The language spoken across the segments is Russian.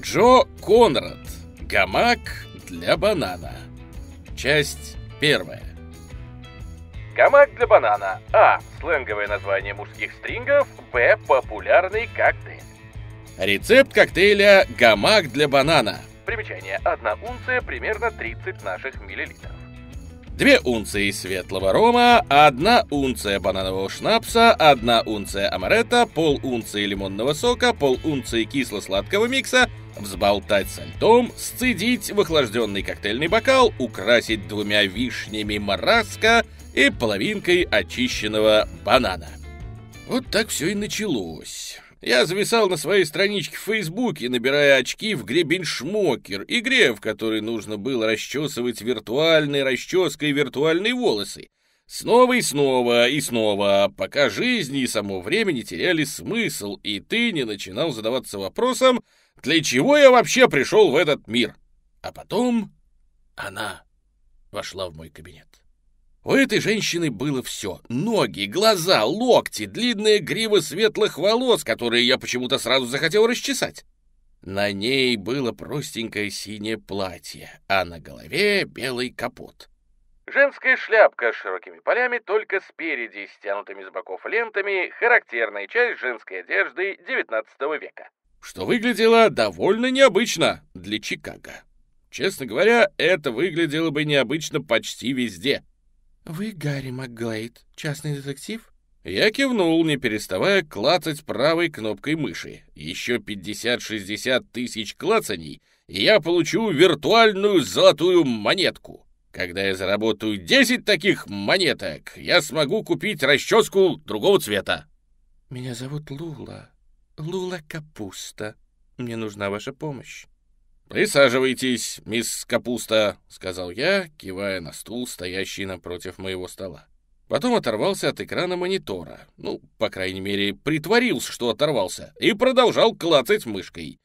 Джо Конрад. Гамак для банана. Часть первая. Гамак для банана. А. Сленговое название мужских стрингов. Б. Популярный коктейль. Рецепт коктейля «Гамак для банана». Примечание. Одна унция примерно 30 наших миллилитров. Две унции светлого рома, одна унция бананового шнапса, одна унция амаретто, пол унции лимонного сока, пол унции кисло-сладкого микса, взболтать со льдом, сцедить в охлажденный коктейльный бокал, украсить двумя вишнями мараска и половинкой очищенного банана. Вот так все и началось. Я зависал на своей страничке в Фейсбуке, набирая очки в гребень-шмокер, игре, в которой нужно было расчесывать виртуальной расческой виртуальные волосы. Снова и снова и снова, пока жизнь и само время не теряли смысл, и ты не начинал задаваться вопросом, для чего я вообще пришел в этот мир. А потом она вошла в мой кабинет. У этой женщины было все. Ноги, глаза, локти, длинная грива светлых волос, которые я почему-то сразу захотел расчесать. На ней было простенькое синее платье, а на голове белый капот. Женская шляпка с широкими полями, только спереди, стянутыми с боков лентами, характерная часть женской одежды XIX века. Что выглядело довольно необычно для Чикаго. Честно говоря, это выглядело бы необычно почти везде — «Вы Гарри МакГлейд, частный детектив?» Я кивнул, не переставая клацать правой кнопкой мыши. Еще 50-60 тысяч клацаний, и я получу виртуальную золотую монетку. Когда я заработаю 10 таких монеток, я смогу купить расческу другого цвета. «Меня зовут Лула. Лула Капуста. Мне нужна ваша помощь». «Присаживайтесь, мисс Капуста», — сказал я, кивая на стул, стоящий напротив моего стола. Потом оторвался от экрана монитора. Ну, по крайней мере, притворился, что оторвался, и продолжал клацать мышкой.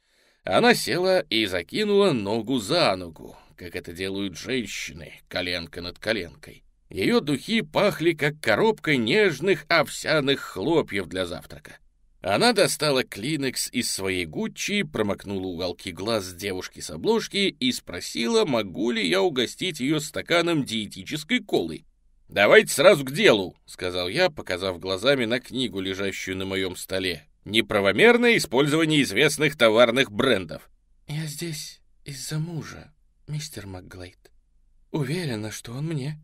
Она села и закинула ногу за ногу, как это делают женщины, коленка над коленкой. Ее духи пахли, как коробка нежных овсяных хлопьев для завтрака. Она достала клинекс из своей Гуччи, промокнула уголки глаз девушки с обложки и спросила, могу ли я угостить ее стаканом диетической колы. «Давайте сразу к делу», — сказал я, показав глазами на книгу, лежащую на моем столе. «Неправомерное использование известных товарных брендов». «Я здесь из-за мужа, мистер МакГлейд. Уверена, что он мне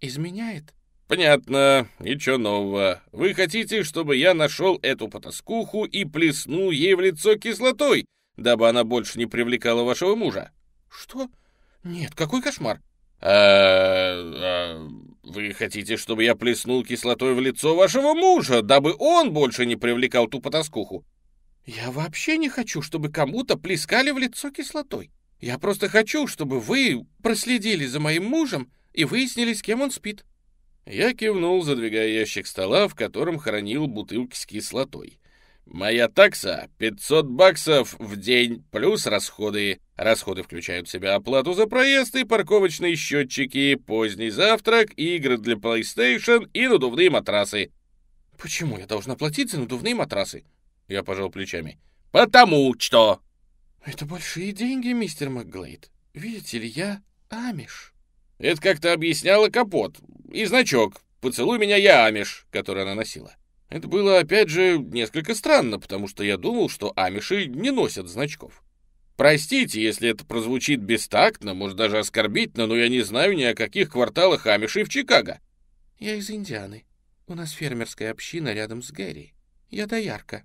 изменяет». «Понятно. Ничего нового. Вы хотите, чтобы я нашел эту потаскуху и плеснул ей в лицо кислотой, дабы она больше не привлекала вашего мужа?» «Что? Нет, какой кошмар!» а, а, вы хотите, чтобы я плеснул кислотой в лицо вашего мужа, дабы он больше не привлекал ту потаскуху?» «Я вообще не хочу, чтобы кому-то плескали в лицо кислотой. Я просто хочу, чтобы вы проследили за моим мужем и выяснили, с кем он спит». Я кивнул, задвигая ящик стола, в котором хранил бутылки с кислотой. Моя такса — 500 баксов в день, плюс расходы. Расходы включают в себя оплату за проезд и парковочные счетчики, поздний завтрак, игры для PlayStation и надувные матрасы. «Почему я должна платить за надувные матрасы?» Я пожал плечами. «Потому что...» «Это большие деньги, мистер МакГлейд. Видите ли, я амиш». Это как-то объясняло капот и значок «Поцелуй меня, я амиш», который она носила. Это было, опять же, несколько странно, потому что я думал, что амиши не носят значков. Простите, если это прозвучит бестактно, может, даже оскорбительно, но я не знаю ни о каких кварталах амишей в Чикаго. Я из Индианы. У нас фермерская община рядом с Гэри. Я доярка.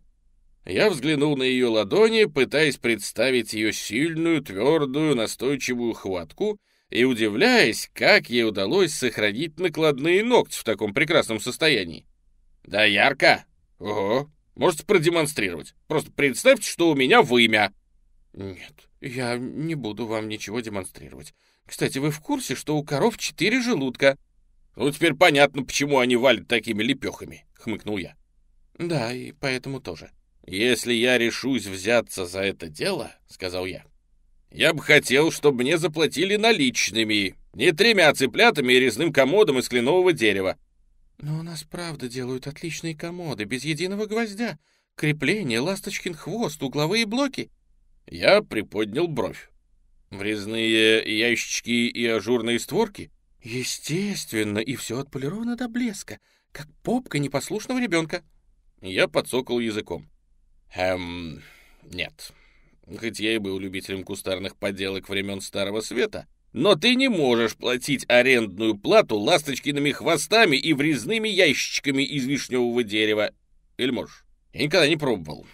Я взглянул на ее ладони, пытаясь представить ее сильную, твердую, настойчивую хватку и удивляясь, как ей удалось сохранить накладные ногти в таком прекрасном состоянии. «Да ярко! Ого! Можете продемонстрировать? Просто представьте, что у меня вымя!» «Нет, я не буду вам ничего демонстрировать. Кстати, вы в курсе, что у коров четыре желудка?» «Ну, теперь понятно, почему они валят такими лепехами», — хмыкнул я. «Да, и поэтому тоже». «Если я решусь взяться за это дело», — сказал я, я бы хотел, чтобы мне заплатили наличными, не тремя цыплятами и резным комодом из кленового дерева. Но у нас правда делают отличные комоды, без единого гвоздя. Крепление, ласточкин хвост, угловые блоки. Я приподнял бровь. Врезные ящички и ажурные створки? Естественно, и все отполировано до блеска, как попка непослушного ребенка. Я подсокал языком. Эм, нет. Хоть я и был любителем кустарных поделок времен Старого Света, но ты не можешь платить арендную плату ласточкиными хвостами и врезными ящичками из вишневого дерева. Или можешь? Я никогда не пробовал.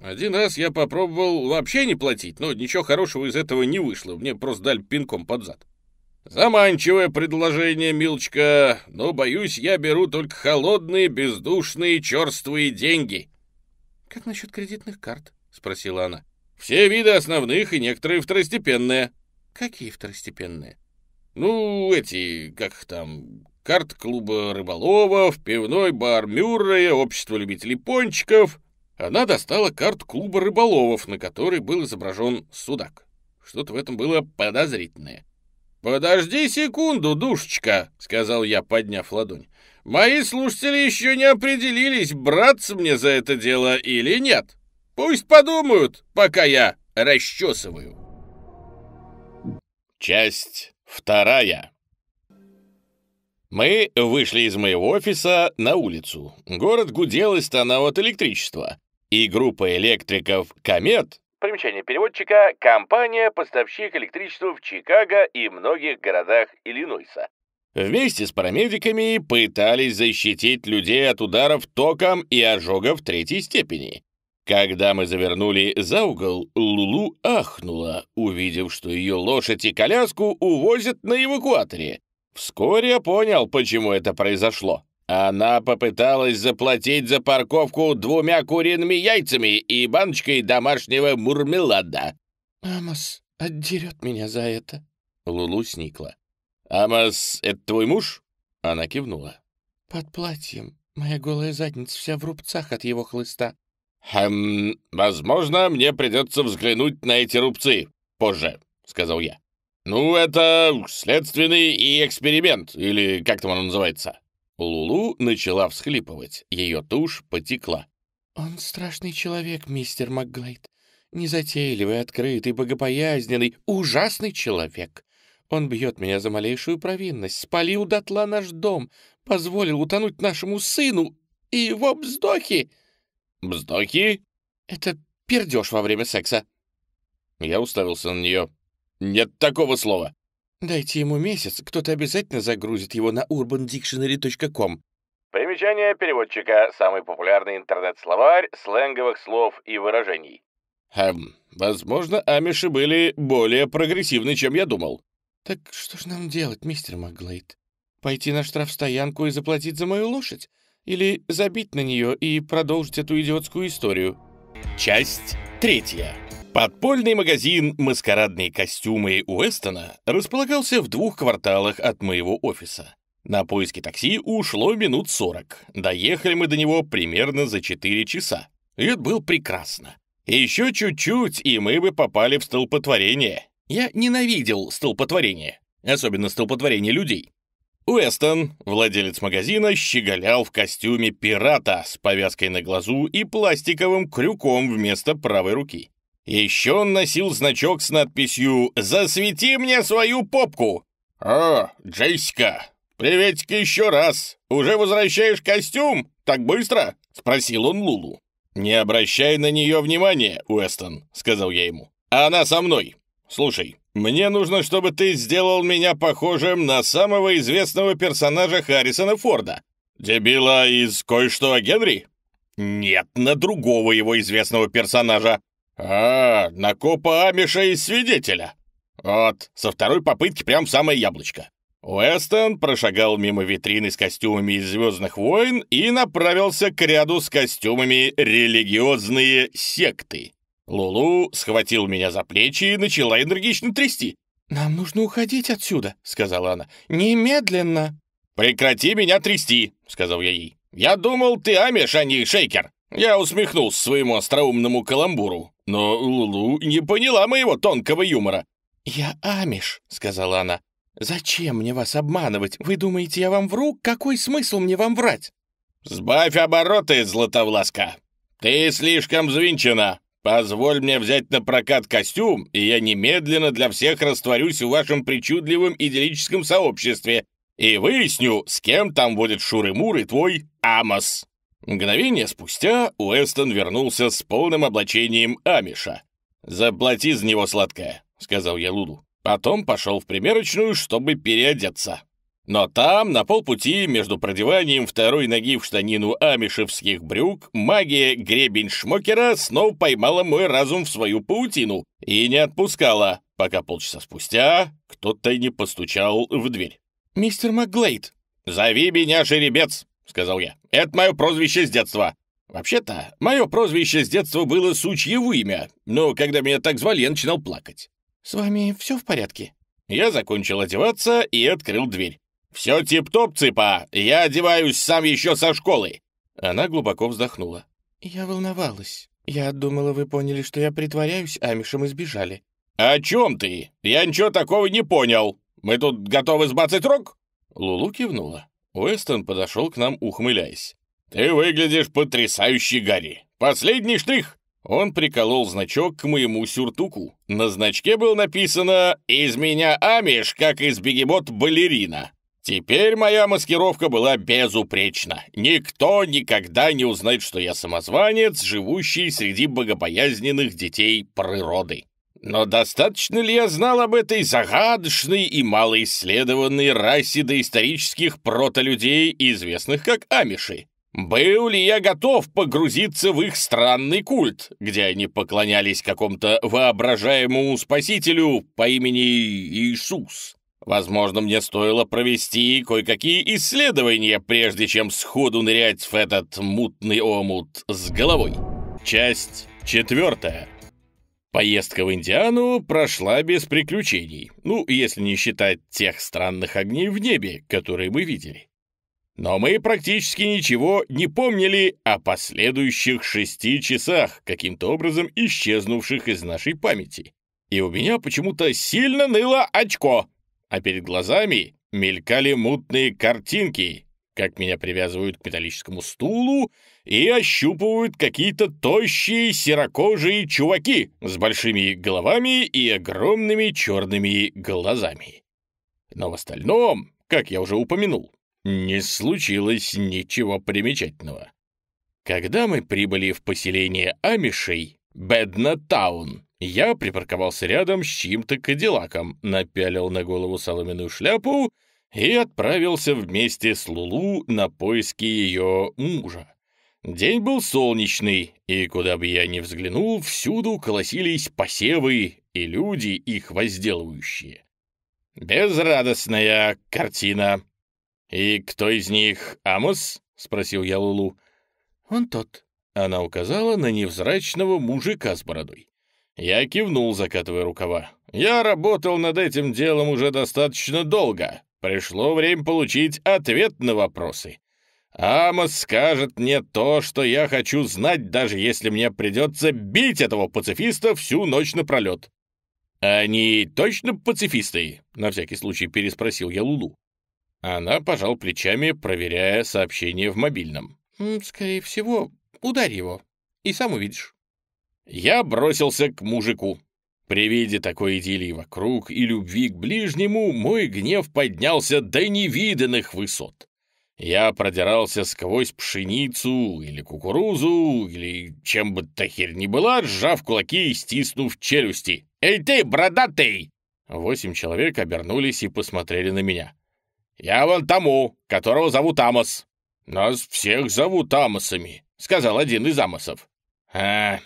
Один раз я попробовал вообще не платить, но ничего хорошего из этого не вышло. Мне просто дали пинком под зад. Заманчивое предложение, Милочка, но, боюсь, я беру только холодные, бездушные, черствые деньги. — Как насчет кредитных карт? — спросила она. — Все виды основных и некоторые второстепенные. Какие второстепенные? Ну, эти, как там, карт клуба рыболовов, пивной бар Мюррея, общество любителей пончиков. Она достала карту клуба рыболовов, на которой был изображен судак. Что-то в этом было подозрительное. «Подожди секунду, душечка», — сказал я, подняв ладонь. «Мои слушатели еще не определились, браться мне за это дело или нет. Пусть подумают, пока я расчесываю». Часть вторая. Мы вышли из моего офиса на улицу. Город гудел и стонал от электричества. И группа электриков «Комет» Примечание переводчика – компания-поставщик электричества в Чикаго и многих городах Иллинойса. Вместе с парамедиками пытались защитить людей от ударов током и ожогов третьей степени. Когда мы завернули за угол, Лулу ахнула, увидев, что ее лошадь и коляску увозят на эвакуаторе. Вскоре я понял, почему это произошло. Она попыталась заплатить за парковку двумя куриными яйцами и баночкой домашнего мурмелада. «Амос отдерет меня за это», — Лулу сникла. «Амос — это твой муж?» Она кивнула. «Под платьем. Моя голая задница вся в рубцах от его хлыста». «Хм, возможно, мне придется взглянуть на эти рубцы позже», — сказал я. «Ну, это следственный и эксперимент, или как там оно называется?» Лулу начала всхлипывать, ее тушь потекла. «Он страшный человек, мистер МакГлейд. Незатейливый, открытый, богопоязненный, ужасный человек. Он бьет меня за малейшую провинность, спалил дотла наш дом, позволил утонуть нашему сыну и его вздохи...» «Бздоки?» «Это пердеж во время секса». Я уставился на нее. «Нет такого слова». «Дайте ему месяц, кто-то обязательно загрузит его на urbandictionary.com». Примечание переводчика. Самый популярный интернет-словарь сленговых слов и выражений. Хм, возможно, амиши были более прогрессивны, чем я думал. «Так что ж нам делать, мистер Макглейд? Пойти на штрафстоянку и заплатить за мою лошадь? Или забить на нее и продолжить эту идиотскую историю. Часть третья. Подпольный магазин «Маскарадные костюмы» Уэстона располагался в двух кварталах от моего офиса. На поиски такси ушло минут сорок. Доехали мы до него примерно за четыре часа. И это было прекрасно. Еще чуть-чуть, и мы бы попали в столпотворение. Я ненавидел столпотворение, особенно столпотворение людей. Уэстон, владелец магазина, щеголял в костюме пирата с повязкой на глазу и пластиковым крюком вместо правой руки. Еще он носил значок с надписью «Засвети мне свою попку!» «О, Джессика, приветик еще раз! Уже возвращаешь костюм? Так быстро?» — спросил он Лулу. «Не обращай на нее внимания, Уэстон», — сказал я ему. «Она со мной. Слушай, мне нужно, чтобы ты сделал меня похожим на самого известного персонажа Харрисона Форда. Дебила из «Кое-что о Генри»? Нет, на другого его известного персонажа. А, на копа Амиша и свидетеля. Вот, со второй попытки прям в самое яблочко. Уэстон прошагал мимо витрины с костюмами из «Звездных войн» и направился к ряду с костюмами «Религиозные секты». Лулу схватил меня за плечи и начала энергично трясти. «Нам нужно уходить отсюда», — сказала она. «Немедленно». «Прекрати меня трясти», — сказал я ей. «Я думал, ты амиш, а не шейкер». Я усмехнулся своему остроумному каламбуру, но Лулу не поняла моего тонкого юмора. «Я амиш», — сказала она. «Зачем мне вас обманывать? Вы думаете, я вам вру? Какой смысл мне вам врать?» «Сбавь обороты, Златовласка! Ты слишком взвинчена. Позволь мне взять на прокат костюм, и я немедленно для всех растворюсь в вашем причудливом идиллическом сообществе и выясню, с кем там будет Шуры-Мур и твой Амос». Мгновение спустя Уэстон вернулся с полным облачением Амиша. «Заплати за него сладкое», — сказал я Луду. Потом пошел в примерочную, чтобы переодеться. Но там, на полпути, между продеванием второй ноги в штанину амишевских брюк, магия гребень Шмокера снова поймала мой разум в свою паутину и не отпускала, пока полчаса спустя кто-то не постучал в дверь. «Мистер МакГлейд!» «Зови меня жеребец!» — сказал я. «Это мое прозвище с детства. Вообще-то, мое прозвище с детства было сучье имя, но когда меня так звали, я начинал плакать». «С вами все в порядке?» Я закончил одеваться и открыл дверь. «Все тип-топ, цыпа! Я одеваюсь сам еще со школы!» Она глубоко вздохнула. «Я волновалась. Я думала, вы поняли, что я притворяюсь Амишем и сбежали». «О чем ты? Я ничего такого не понял. Мы тут готовы сбацать рог?» Лулу кивнула. Уэстон подошел к нам, ухмыляясь. «Ты выглядишь потрясающе, Гарри. Последний штрих!» Он приколол значок к моему сюртуку. На значке было написано «Из меня Амиш, как из бегемот балерина». Теперь моя маскировка была безупречна. Никто никогда не узнает, что я самозванец, живущий среди богобоязненных детей природы. Но достаточно ли я знал об этой загадочной и малоисследованной расе доисторических протолюдей, известных как амиши? Был ли я готов погрузиться в их странный культ, где они поклонялись какому-то воображаемому спасителю по имени Иисус? Возможно, мне стоило провести кое-какие исследования, прежде чем сходу нырять в этот мутный омут с головой. Часть четвертая. Поездка в Индиану прошла без приключений, ну, если не считать тех странных огней в небе, которые мы видели. Но мы практически ничего не помнили о последующих шести часах, каким-то образом исчезнувших из нашей памяти. И у меня почему-то сильно ныло очко, а перед глазами мелькали мутные картинки, как меня привязывают к металлическому стулу и ощупывают какие-то тощие серокожие чуваки с большими головами и огромными черными глазами. Но в остальном, как я уже упомянул, не случилось ничего примечательного. Когда мы прибыли в поселение Амишей, Бедна-таун, я припарковался рядом с чьим-то кадиллаком, напялил на голову соломенную шляпу и отправился вместе с Лулу на поиски ее мужа. День был солнечный, и куда бы я ни взглянул, всюду колосились посевы и люди, их возделывающие. Безрадостная картина. «И кто из них Амос?» — спросил я Лулу. «Он тот». Она указала на невзрачного мужика с бородой. Я кивнул, закатывая рукава. «Я работал над этим делом уже достаточно долго. Пришло время получить ответ на вопросы. Амос скажет мне то, что я хочу знать, даже если мне придется бить этого пацифиста всю ночь напролет». «Они точно пацифисты?» — на всякий случай переспросил я Лулу. Она пожал плечами, проверяя сообщение в мобильном. «Скорее всего, ударь его, и сам увидишь». Я бросился к мужику. При виде такой идиллии вокруг и любви к ближнему мой гнев поднялся до невиданных высот. Я продирался сквозь пшеницу или кукурузу, или чем бы та херь ни была, сжав кулаки и стиснув челюсти. «Эй ты, бородатый!» Восемь человек обернулись и посмотрели на меня. «Я вон тому, которого зовут Амос». «Нас всех зовут Амосами», — сказал один из Амосов. «А,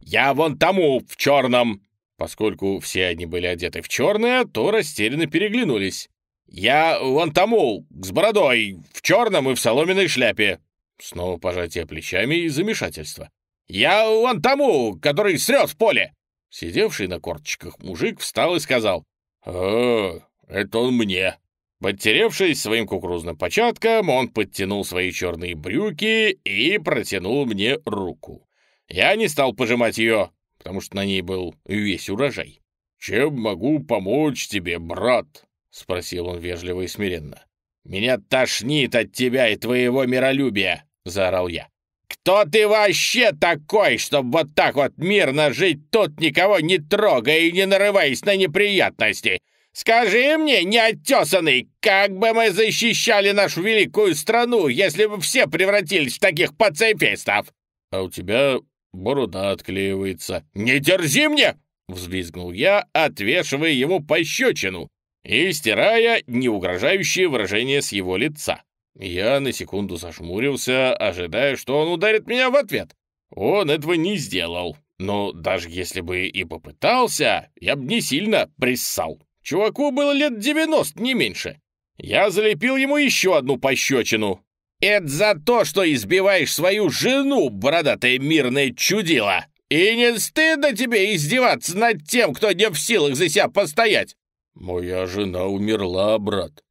«Я вон тому, в черном!» Поскольку все они были одеты в черное, то растерянно переглянулись. «Я вон тому, с бородой, в черном и в соломенной шляпе!» Снова пожатие плечами и замешательство. «Я вон тому, который срет в поле!» Сидевший на корточках мужик встал и сказал. «О, это он мне!» Подтеревшись своим кукурузным початком, он подтянул свои черные брюки и протянул мне руку. Я не стал пожимать ее, потому что на ней был весь урожай. «Чем могу помочь тебе, брат?» — спросил он вежливо и смиренно. «Меня тошнит от тебя и твоего миролюбия!» — заорал я. Кто ты вообще такой, чтобы вот так вот мирно жить тут, никого не трогая и не нарываясь на неприятности? Скажи мне, неоттесанный, как бы мы защищали нашу великую страну, если бы все превратились в таких пацифистов? А у тебя борода отклеивается. Не дерзи мне! Взвизгнул я, отвешивая ему пощечину и стирая неугрожающее выражение с его лица. Я на секунду зашмурился, ожидая, что он ударит меня в ответ. Он этого не сделал. Но даже если бы и попытался, я бы не сильно приссал. Чуваку было лет 90, не меньше. Я залепил ему еще одну пощечину. «Это за то, что избиваешь свою жену, бородатое мирное чудило! И не стыдно тебе издеваться над тем, кто не в силах за себя постоять?» «Моя жена умерла, брат».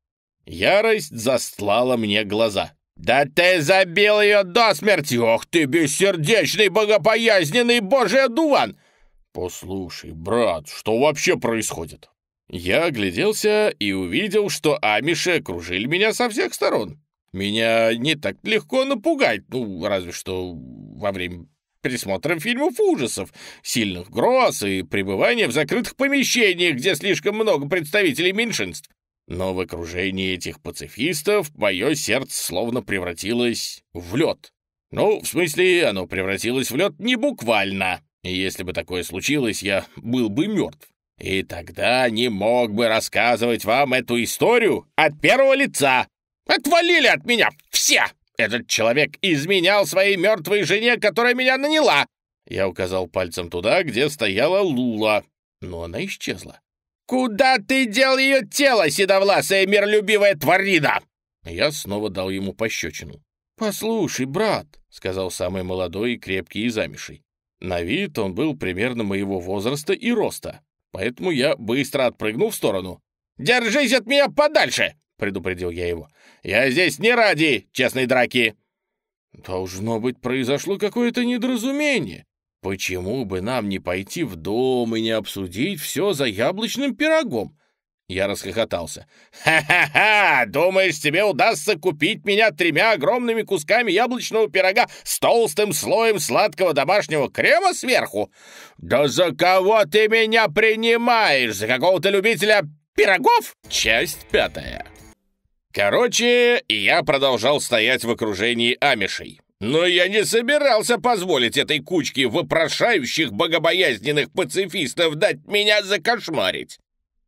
Ярость застлала мне глаза. «Да ты забил ее до смерти! Ох ты, бессердечный, богопоязненный божий одуван!» «Послушай, брат, что вообще происходит?» Я огляделся и увидел, что амиши окружили меня со всех сторон. Меня не так легко напугать, ну, разве что во время пересмотра фильмов ужасов, сильных гроз и пребывания в закрытых помещениях, где слишком много представителей меньшинств. Но в окружении этих пацифистов мое сердце словно превратилось в лед. Ну, в смысле, оно превратилось в лед не буквально. Если бы такое случилось, я был бы мертв. И тогда не мог бы рассказывать вам эту историю от первого лица. Отвалили от меня все! Этот человек изменял своей мертвой жене, которая меня наняла!» Я указал пальцем туда, где стояла Лула, но она исчезла. «Куда ты дел ее тело, седовласая миролюбивая тварина?» Я снова дал ему пощечину. «Послушай, брат», — сказал самый молодой и крепкий из замешей. На вид он был примерно моего возраста и роста, поэтому я быстро отпрыгнул в сторону. «Держись от меня подальше!» — предупредил я его. «Я здесь не ради честной драки!» «Должно быть, произошло какое-то недоразумение. Почему бы нам не пойти в дом и не обсудить все за яблочным пирогом?» Я расхохотался. «Ха-ха-ха! Думаешь, тебе удастся купить меня тремя огромными кусками яблочного пирога с толстым слоем сладкого домашнего крема сверху? Да за кого ты меня принимаешь? За какого-то любителя пирогов?» Часть пятая. Короче, я продолжал стоять в окружении амишей. Но я не собирался позволить этой кучке вопрошающих богобоязненных пацифистов дать меня закошмарить.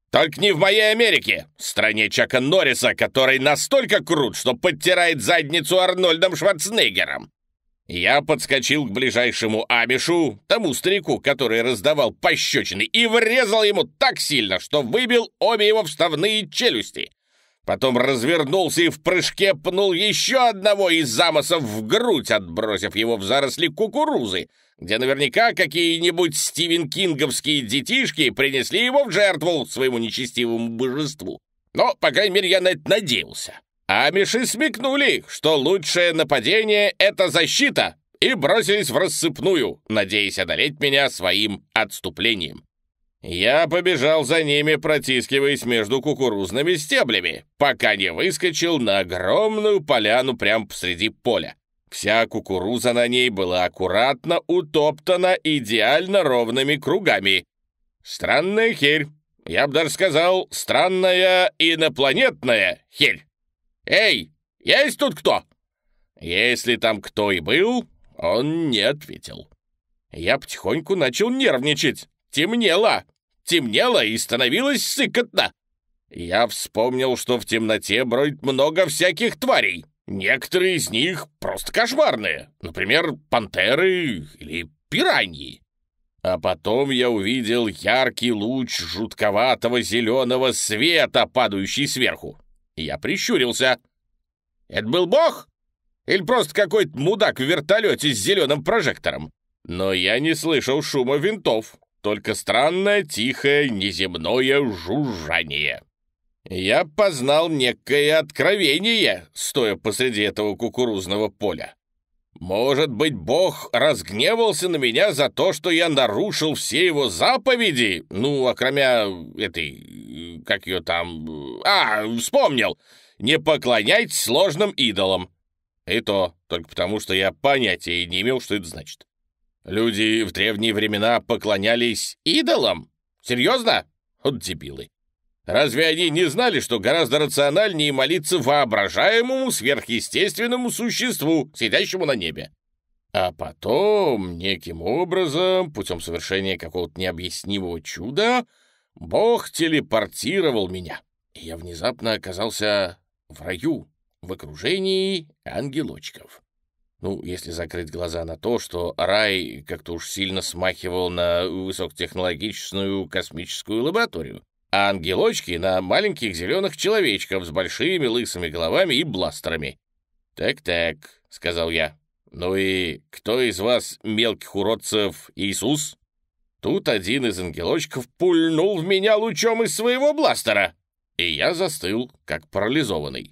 Только не в моей Америке, стране Чака Норриса, который настолько крут, что подтирает задницу Арнольдом Шварценеггером. Я подскочил к ближайшему Амишу, тому старику, который раздавал пощечины, и врезал ему так сильно, что выбил обе его вставные челюсти. Потом развернулся и в прыжке пнул еще одного из замосов в грудь, отбросив его в заросли кукурузы, где наверняка какие-нибудь Стивен Кинговские детишки принесли его в жертву своему нечестивому божеству. Но, по крайней мере, я на это надеялся. А миши смекнули, что лучшее нападение — это защита, и бросились в рассыпную, надеясь одолеть меня своим отступлением. Я побежал за ними, протискиваясь между кукурузными стеблями, пока не выскочил на огромную поляну прямо посреди поля. Вся кукуруза на ней была аккуратно утоптана идеально ровными кругами. Странная херь. Я бы даже сказал, странная инопланетная херь. «Эй, есть тут кто?» Если там кто и был, он не ответил. Я потихоньку начал нервничать. Темнело. Темнело и становилось сыкотно. Я вспомнил, что в темноте бродит много всяких тварей. Некоторые из них просто кошмарные. Например, пантеры или пираньи. А потом я увидел яркий луч жутковатого зеленого света, падающий сверху. Я прищурился. Это был бог? Или просто какой-то мудак в вертолете с зеленым прожектором? Но я не слышал шума винтов только странное, тихое, неземное жужжание. Я познал некое откровение, стоя посреди этого кукурузного поля. Может быть, Бог разгневался на меня за то, что я нарушил все его заповеди? Ну, окромя этой... как ее там... А, вспомнил! Не поклоняйтесь сложным идолам. И то только потому, что я понятия не имел, что это значит. Люди в древние времена поклонялись идолам? Серьезно? Вот дебилы. Разве они не знали, что гораздо рациональнее молиться воображаемому сверхъестественному существу, сидящему на небе? А потом, неким образом, путем совершения какого-то необъяснимого чуда, Бог телепортировал меня, и я внезапно оказался в раю, в окружении ангелочков. Ну, если закрыть глаза на то, что рай как-то уж сильно смахивал на высокотехнологичную космическую лабораторию, а ангелочки на маленьких зеленых человечков с большими лысыми головами и бластерами. «Так-так», — сказал я, «Ну и кто из вас, мелких уродцев, Иисус?» Тут один из ангелочков пульнул в меня лучом из своего бластера, и я застыл, как парализованный.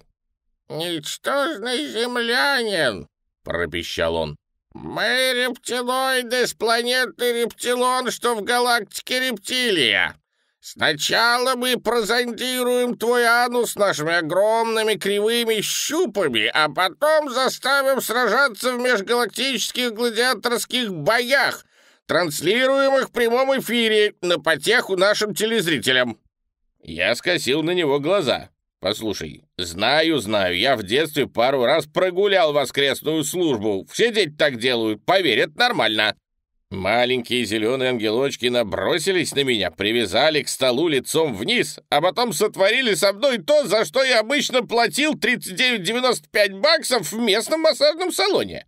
«Ничтожный землянин!» — пропищал он. «Мы рептилоиды с планеты Рептилон, что в галактике Рептилия. Сначала мы прозондируем твой анус нашими огромными кривыми щупами, а потом заставим сражаться в межгалактических гладиаторских боях, транслируемых в прямом эфире на потеху нашим телезрителям». Я скосил на него глаза. «Послушай, знаю, знаю, я в детстве пару раз прогулял воскресную службу. Все дети так делают, поверь, это нормально». Маленькие зеленые ангелочки набросились на меня, привязали к столу лицом вниз, а потом сотворили со мной то, за что я обычно платил 39,95 баксов в местном массажном салоне.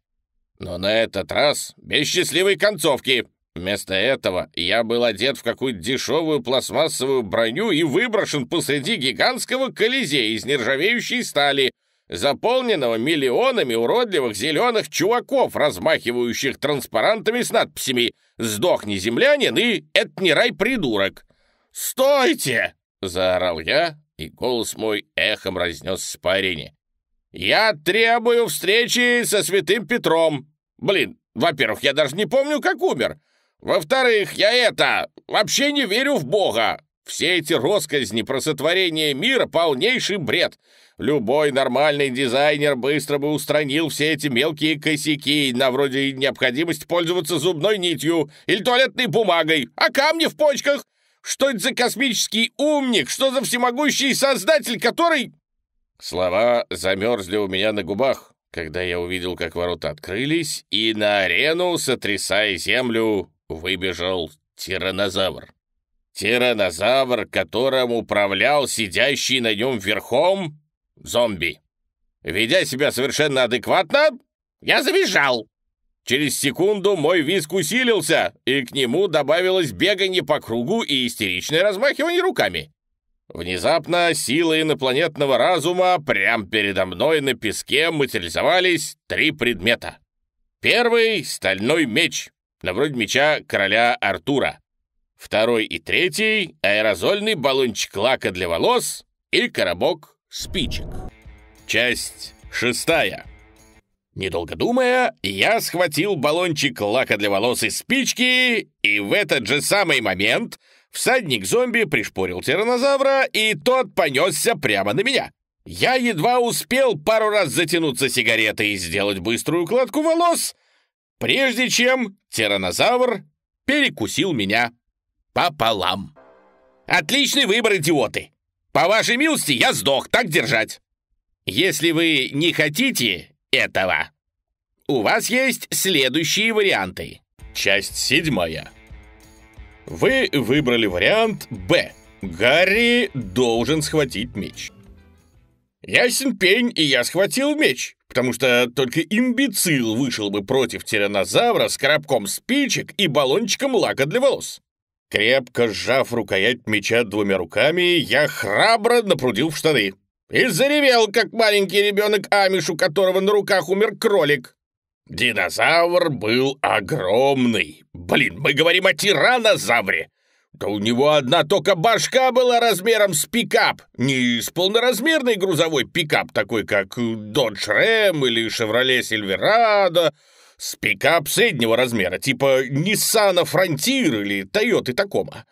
Но на этот раз без счастливой концовки. Вместо этого я был одет в какую-то дешевую пластмассовую броню и выброшен посреди гигантского колизея из нержавеющей стали, заполненного миллионами уродливых зеленых чуваков, размахивающих транспарантами с надписями «Сдохни, землянин» и «Это не рай, придурок». «Стойте!» — заорал я, и голос мой эхом разнесся по арене. «Я требую встречи со святым Петром. Блин, во-первых, я даже не помню, как умер. Во-вторых, я это, вообще не верю в Бога. Все эти росказни про сотворение мира — полнейший бред. Любой нормальный дизайнер быстро бы устранил все эти мелкие косяки, на вроде необходимости пользоваться зубной нитью или туалетной бумагой, а камни в почках. Что это за космический умник? Что за всемогущий создатель, который...» Слова замерзли у меня на губах, когда я увидел, как ворота открылись, и на арену, сотрясая землю, выбежал тиранозавр. Тиранозавр, которым управлял сидящий на нем верхом зомби. Ведя себя совершенно адекватно, я завизжал. Через секунду мой визг усилился, и к нему добавилось бегание по кругу и истеричное размахивание руками. Внезапно силы инопланетного разума прямо передо мной на песке материализовались три предмета. Первый — стальной меч, на вроде меча короля Артура. Второй и третий — аэрозольный баллончик лака для волос и коробок спичек. Часть шестая. Недолго думая, я схватил баллончик лака для волос и спички, и в этот же самый момент всадник-зомби пришпорил тиранозавра, и тот понесся прямо на меня. Я едва успел пару раз затянуться сигаретой и сделать быструю укладку волос, прежде чем тиранозавр перекусил меня пополам. Отличный выбор, идиоты! По вашей милости я сдох, так держать. Если вы не хотите этого, у вас есть следующие варианты. Часть седьмая. Вы выбрали вариант «Б». Гарри должен схватить меч. Ясен пень, и я схватил меч, потому что только имбецил вышел бы против тиранозавра с коробком спичек и баллончиком лака для волос. Крепко сжав рукоять меча двумя руками, я храбро напрудил в штаны. И заревел, как маленький ребенок Амиш, у которого на руках умер кролик. Динозавр был огромный. Блин, мы говорим о тиранозавре. Да у него одна только башка была размером с пикап. Не с полноразмерный грузовой пикап, такой как Dodge Ram или Chevrolet Silverado, с пикап среднего размера, типа Nissan Frontier или Toyota Tacoma.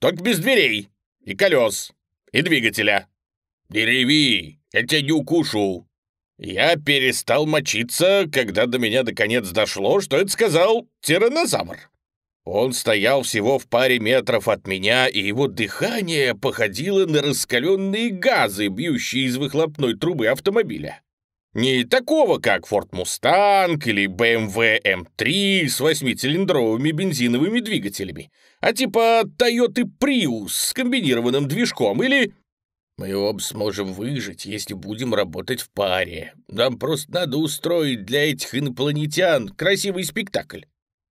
Только без дверей и колес, и двигателя. «Не реви, я тебя не укушу!» Я перестал мочиться, когда до меня наконец дошло, что это сказал тиранозавр. Он стоял всего в паре метров от меня, и его дыхание походило на раскаленные газы, бьющие из выхлопной трубы автомобиля. Не такого, как Ford Mustang или BMW M3 с восьмицилиндровыми бензиновыми двигателями, а типа Toyota Prius с комбинированным движком или мы оба сможем выжить, если будем работать в паре. Нам просто надо устроить для этих инопланетян красивый спектакль».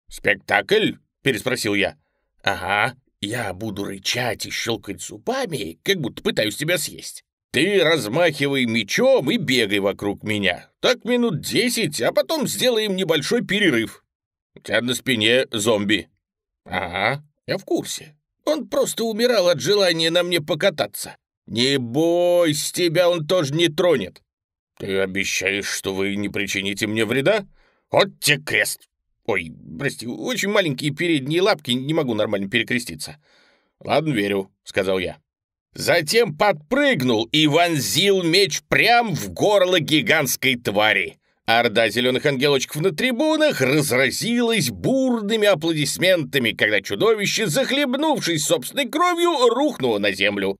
«Спектакль?» — переспросил я. «Ага, я буду рычать и щелкать зубами, как будто пытаюсь тебя съесть. Ты размахивай мечом и бегай вокруг меня. Так минут десять, а потом сделаем небольшой перерыв. У тебя на спине зомби». «Ага, я в курсе. Он просто умирал от желания на мне покататься. «Не бойся, тебя он тоже не тронет». «Ты обещаешь, что вы не причините мне вреда?» «Вот тебе крест!» «Ой, прости, очень маленькие передние лапки, не могу нормально перекреститься». «Ладно, верю», — сказал я. Затем подпрыгнул и вонзил меч прямо в горло гигантской твари. Орда зеленых ангелочков на трибунах разразилась бурными аплодисментами, когда чудовище, захлебнувшись собственной кровью, рухнуло на землю.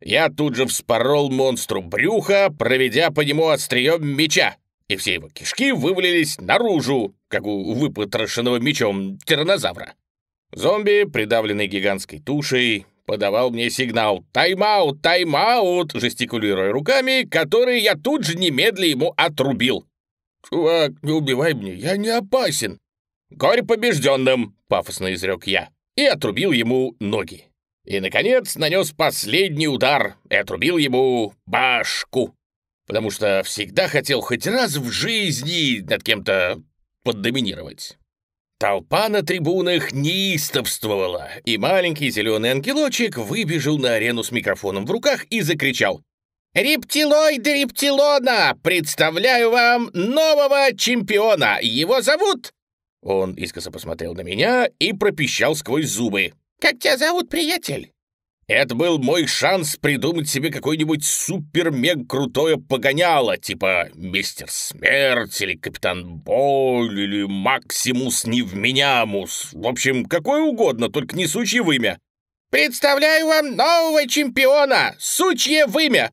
Я тут же вспорол монстру брюха, проведя по нему острием меча, и все его кишки вывалились наружу, как у выпотрошенного мечом тиранозавра. Зомби, придавленный гигантской тушей, подавал мне сигнал «Тайм-аут! Тайм-аут!», жестикулируя руками, которые я тут же немедля ему отрубил. «Чувак, не убивай меня, я не опасен!» «Горе побежденным!» — пафосно изрек я и отрубил ему ноги. И, наконец, нанес последний удар и отрубил ему башку. Потому что всегда хотел хоть раз в жизни над кем-то поддоминировать. Толпа на трибунах неистовствовала, и маленький зеленый ангелочек выбежал на арену с микрофоном в руках и закричал «Рептилоиды Рептилона! Представляю вам нового чемпиона! Его зовут...» Он искоса посмотрел на меня и пропищал сквозь зубы. Как тебя зовут, приятель?» Это был мой шанс придумать себе какой-нибудь супер-мег-крутое погоняло, типа Мистер Смерть или Капитан Боль или Максимус Невменямус. В общем, какое угодно, только не сучье вымя. «Представляю вам нового чемпиона! Сучье вымя!»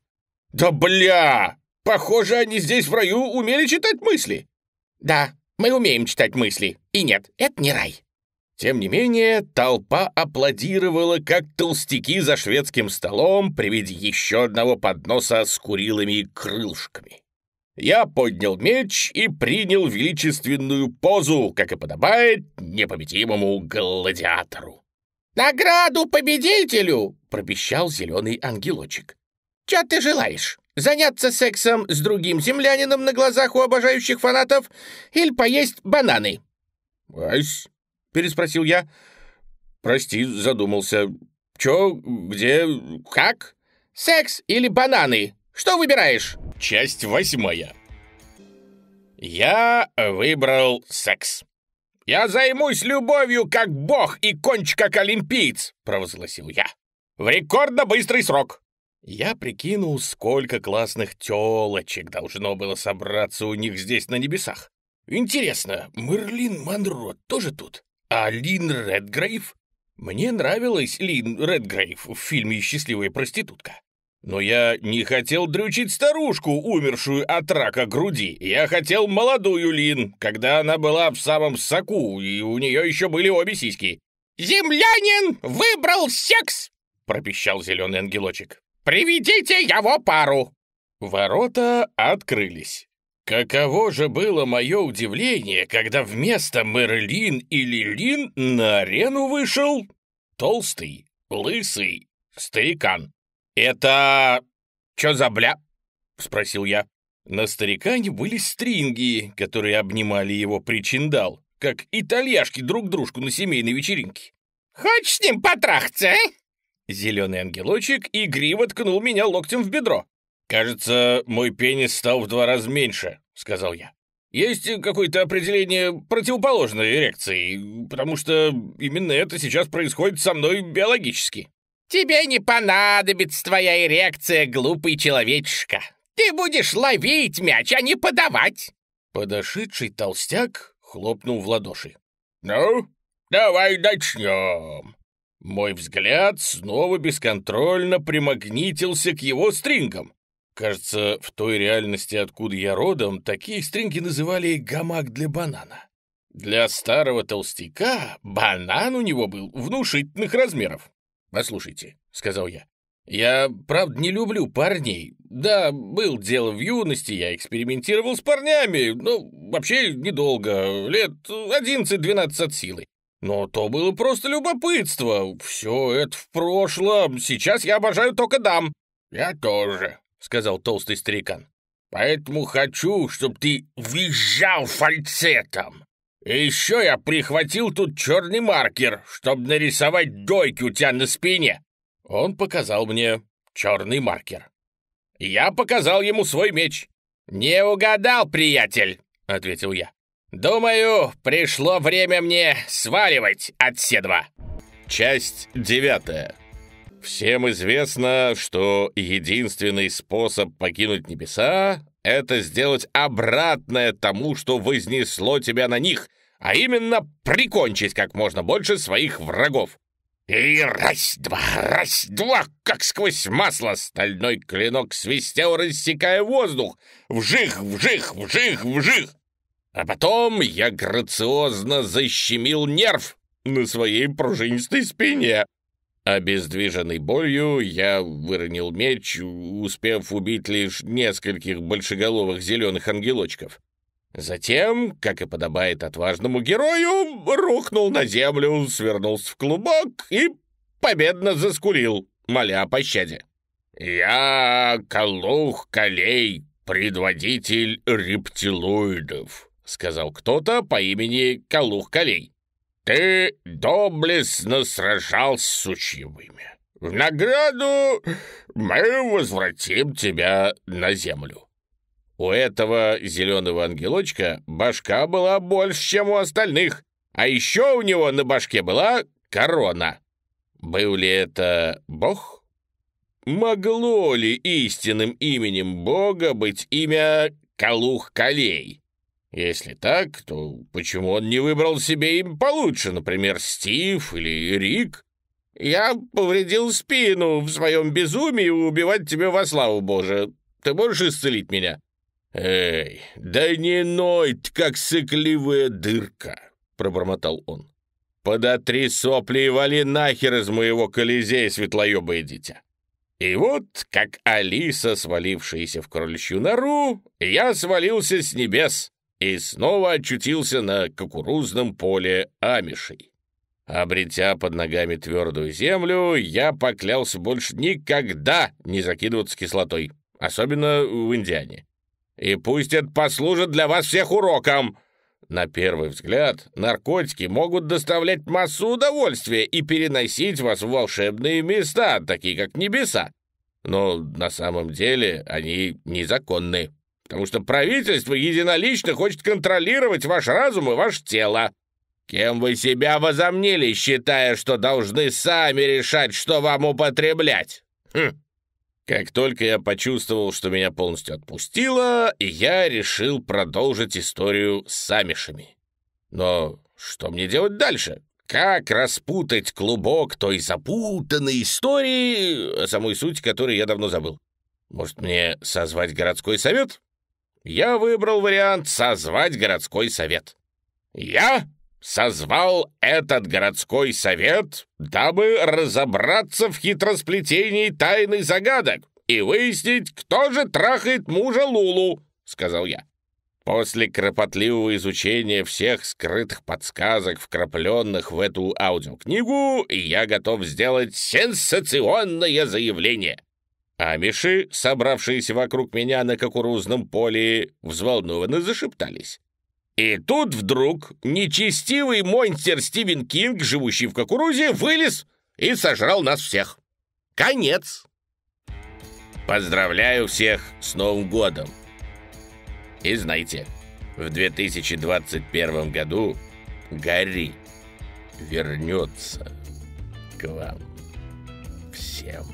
«Да бля! Похоже, они здесь в раю умели читать мысли!» «Да, мы умеем читать мысли. И нет, это не рай. Тем не менее, толпа аплодировала, как толстяки за шведским столом при виде еще одного подноса с курилыми крылышками. Я поднял меч и принял величественную позу, как и подобает непобедимому гладиатору. «Награду победителю!» — пропищал зеленый ангелочек. «Чё ты желаешь? Заняться сексом с другим землянином на глазах у обожающих фанатов или поесть бананы?» «Ась, переспросил я. «Прости, задумался. Чё, где, как?» «Секс или бананы? Что выбираешь?» Часть восьмая. Я выбрал секс. «Я займусь любовью как бог и конч как олимпиец», — провозгласил я. «В рекордно быстрый срок». Я прикинул, сколько классных тёлочек должно было собраться у них здесь на небесах. Интересно, Мерлин Монро тоже тут? А Лин Редгрейв? Мне нравилась Лин Редгрейв в фильме «Счастливая проститутка». Но я не хотел дрючить старушку, умершую от рака груди. Я хотел молодую Лин, когда она была в самом соку, и у нее еще были обе сиськи. «Землянин выбрал секс!» — пропищал зеленый ангелочек. «Приведите его пару!» Ворота открылись. Каково же было мое удивление, когда вместо Мэрилин или Лин на арену вышел толстый, лысый старикан. «Это... что за бля?» — спросил я. На старикане были стринги, которые обнимали его причиндал, как итальяшки друг дружку на семейной вечеринке. «Хочешь с ним потрахаться, а?» Зеленый ангелочек игриво ткнул меня локтем в бедро. «Кажется, мой пенис стал в два раза меньше», — сказал я. «Есть какое-то определение противоположной эрекции, потому что именно это сейчас происходит со мной биологически». «Тебе не понадобится твоя эрекция, глупый человечишка. Ты будешь ловить мяч, а не подавать!» Подошедший толстяк хлопнул в ладоши. «Ну, давай начнем!» Мой взгляд снова бесконтрольно примагнитился к его стрингам. Кажется, в той реальности, откуда я родом, такие стринги называли гамак для банана. Для старого толстяка банан у него был внушительных размеров. «Послушайте», — сказал я, — «я, правда, не люблю парней. Да, был дело в юности, я экспериментировал с парнями, но вообще недолго, лет 11-12 от силы. Но то было просто любопытство. Все это в прошлом. Сейчас я обожаю только дам». «Я тоже», сказал толстый старикан. «Поэтому хочу, чтобы ты визжал фальцетом. И еще я прихватил тут черный маркер, чтобы нарисовать дойки у тебя на спине». Он показал мне черный маркер. Я показал ему свой меч. «Не угадал, приятель», — ответил я. «Думаю, пришло время мне сваливать от седва». Часть девятая. Всем известно, что единственный способ покинуть небеса — это сделать обратное тому, что вознесло тебя на них, а именно прикончить как можно больше своих врагов. И раз-два, раз-два, как сквозь масло стальной клинок свистел, рассекая воздух. Вжих, вжих, вжих, вжих. А потом я грациозно защемил нерв на своей пружинистой спине. Обездвиженный болью, я выронил меч, успев убить лишь нескольких большеголовых зеленых ангелочков. Затем, как и подобает отважному герою, рухнул на землю, свернулся в клубок и победно заскулил, моля о пощаде. «Я Калух Калей, предводитель рептилоидов», — сказал кто-то по имени Калух Калей. Ты доблестно сражался с сучьевыми. В награду мы возвратим тебя на землю. У этого зеленого ангелочка башка была больше, чем у остальных, а еще у него на башке была корона. Был ли это бог? Могло ли истинным именем бога быть имя Калух-Калей? Если так, то почему он не выбрал себе им получше, например, Стив или Рик? Я повредил спину в своем безумии убивать тебя во славу Божию. Ты можешь исцелить меня? Эй, да не ной как сыкливая дырка, пробормотал он. Подотри сопли и вали нахер из моего колизея, светлоебое дитя. И вот, как Алиса, свалившаяся в кроличью нору, я свалился с небес и снова очутился на кукурузном поле амишей. Обретя под ногами твердую землю, я поклялся больше никогда не закидываться кислотой, особенно в Индиане. И пусть это послужит для вас всех уроком. На первый взгляд, наркотики могут доставлять массу удовольствия и переносить вас в волшебные места, такие как небеса. Но на самом деле они незаконны потому что правительство единолично хочет контролировать ваш разум и ваше тело. Кем вы себя возомнили, считая, что должны сами решать, что вам употреблять? Хм. Как только я почувствовал, что меня полностью отпустило, я решил продолжить историю с амишами. Но что мне делать дальше? Как распутать клубок той запутанной истории, о самой сути которой я давно забыл? Может, мне созвать городской совет? Я выбрал вариант созвать городской совет. Я созвал этот городской совет, дабы разобраться в хитросплетении тайны загадок и выяснить, кто же трахает мужа Лулу, — сказал я. После кропотливого изучения всех скрытых подсказок, вкрапленных в эту аудиокнигу, я готов сделать сенсационное заявление. Амиши, собравшиеся вокруг меня на кукурузном поле, взволнованно зашептались. И тут вдруг нечестивый монстр Стивен Кинг, живущий в кукурузе, вылез и сожрал нас всех. Конец. Поздравляю всех с Новым годом. И знайте, в 2021 году Гарри вернется к вам всем.